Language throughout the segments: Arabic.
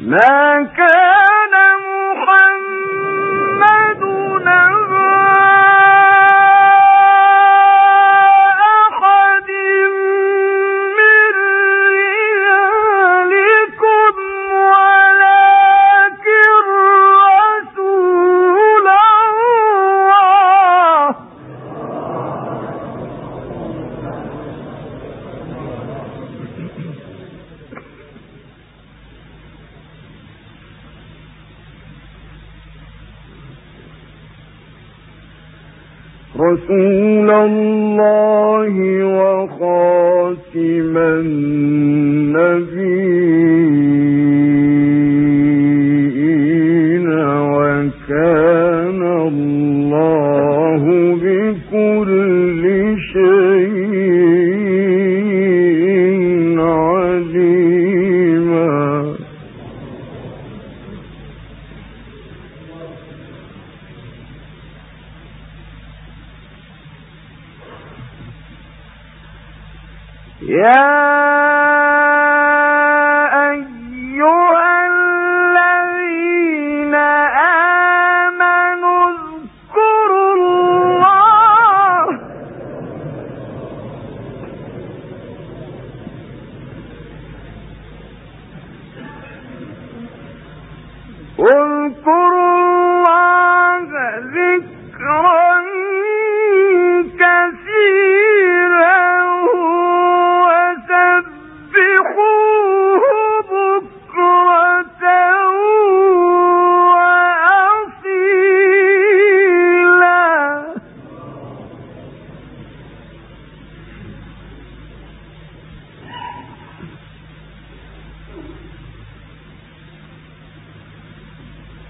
ما كان رسول الله وخاتم النبيين Yeah.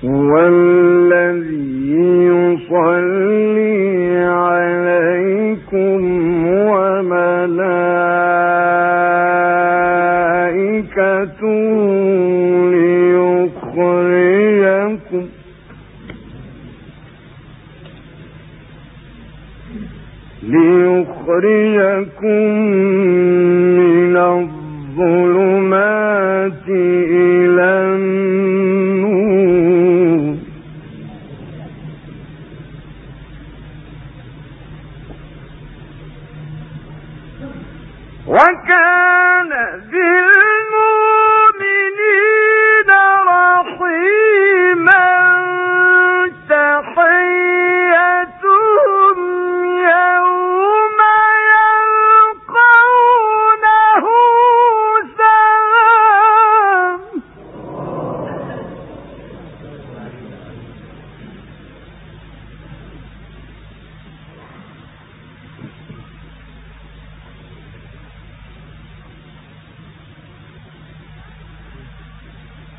هو الذي يصلي عليكم وملائكته ليخرجكم ليخرجكم من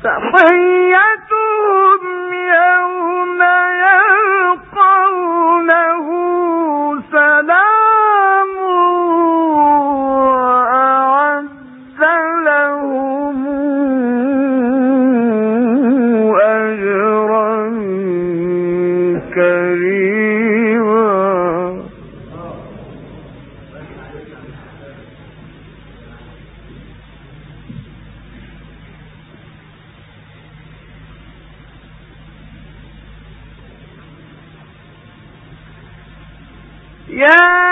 怎么呀？Yeah!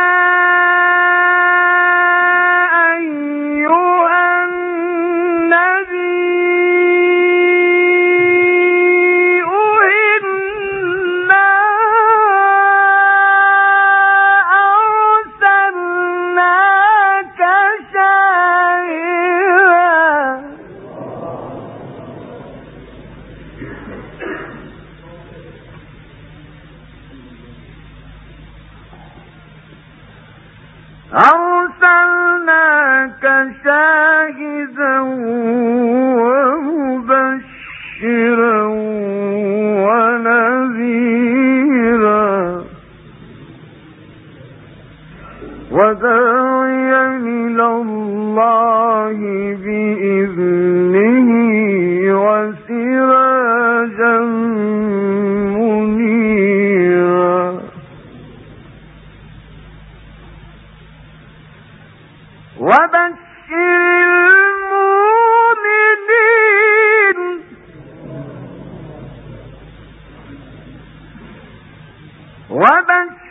أرسلناك شاهدا ومبشرا ونذيرا. إلى الله بإذنه وسراجا منيرا. وبشر وبشر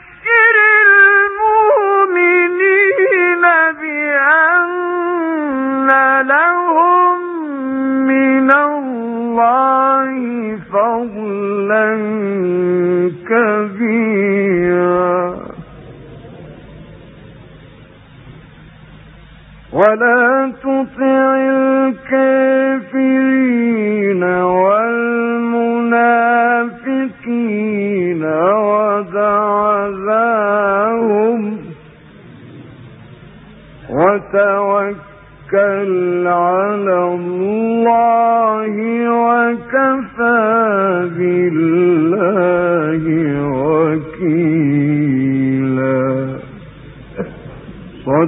ولا تطع الكافرين والمنافقين ودعذاهم وتوكل على الله وكفى بالله.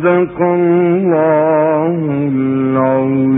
صدق الله العظيم.